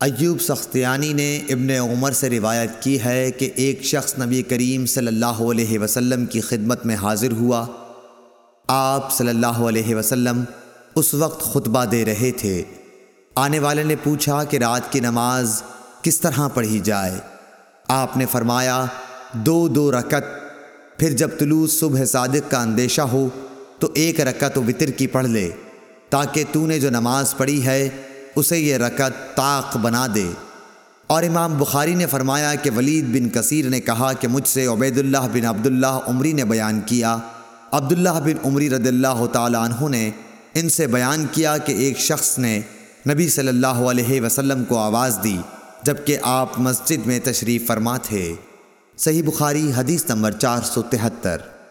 ایوب سختیانی نے ابن عمر سے روایت کی ہے کہ ایک شخص نبی کریم صلی اللہ علیہ وسلم کی خدمت میں حاضر ہوا۔ آپ صلی اللہ علیہ وسلم اس وقت خطبہ دے رہے تھے۔ آنے والے نے پوچھا کہ رات کی نماز کس طرح پڑھی جائے۔ آپ نے فرمایا، دو دو رکت پھر جب طلوع صبح صادق کا اندیشہ ہو تو ایک رکت و وطر کی پڑھ لے، تاکہ تو نے جو نماز پڑھی ہے اسے یہ رکت طاق بنا دے۔ اور امام بخاری نے فرمایا کہ ولید بن کثیر نے کہا کہ مجھ سے عبید اللہ بن عبداللہ عمری نے بیان کیا۔ عبداللہ بن عمری رضی اللہ تعالیٰ عنہ نے ان سے بیان کیا کہ ایک شخص نے نبی صلی اللہ علیہ وسلم کو آواز دی جبکہ آپ مسجد میں تشریف فرما تھے۔ صحیح بخاری حدیث نمبر چار سو تہتر۔